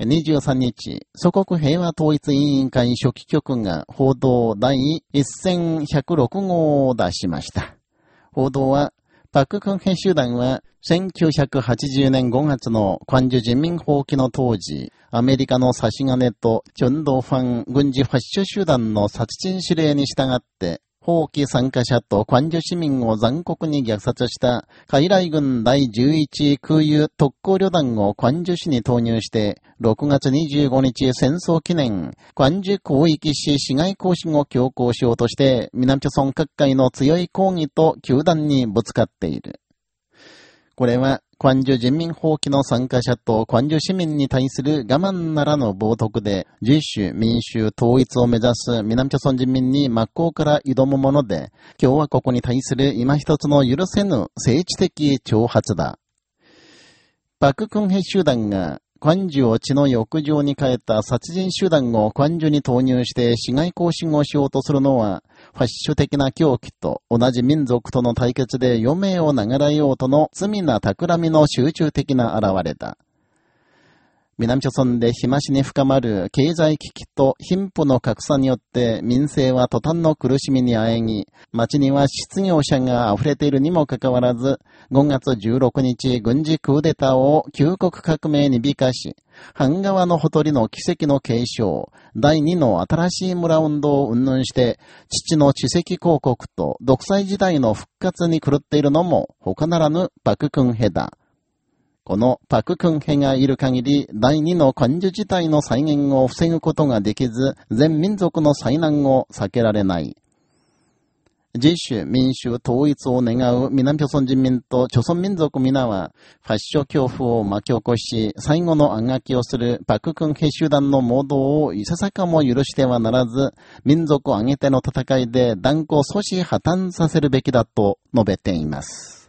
23日、祖国平和統一委員会初期局が報道第1106号を出しました。報道は、パククンヘ集団は1980年5月の関樹人民放棄の当時、アメリカの差し金とチョンドファン軍事ファッショ集団の殺人指令に従って、放棄参加者と関樹市民を残酷に虐殺した海来軍第11空輸特攻旅団を関樹市に投入して、6月25日戦争記念、関樹広域市市街行進を強行しようとして、南朝村各界の強い抗議と球団にぶつかっている。これは、関樹人民放棄の参加者と関樹市民に対する我慢ならぬ冒涜で、自主、民主、統一を目指す南朝鮮人民に真っ向から挑むもので、共和国に対する今一つの許せぬ政治的挑発だ。パククンヘ集団が関樹を血の浴場に変えた殺人集団を関樹に投入して市街行進をしようとするのは、ファッシュ的な狂気と同じ民族との対決で余命を流れようとの罪な企みの集中的な現れだ。南朝村で日増しに深まる経済危機と貧富の格差によって民生は途端の苦しみにあえぎ、街には失業者が溢れているにもかかわらず、5月16日軍事クーデターを旧国革命に美化し、半川のほとりの奇跡の継承、第二の新しい村運動を云々して、父の知識広告と独裁時代の復活に狂っているのも他ならぬパククンヘだ。このパククンヘがいる限り、第二の漢樹自体の再現を防ぐことができず、全民族の災難を避けられない。自主、民主、統一を願う南朝鮮人民と朝鮮民族皆は、ファッション恐怖を巻き起こし、最後の暗書きをするパククンヘ集団の盲導をいささかも許してはならず、民族を挙げての戦いで断固阻止破綻させるべきだと述べています。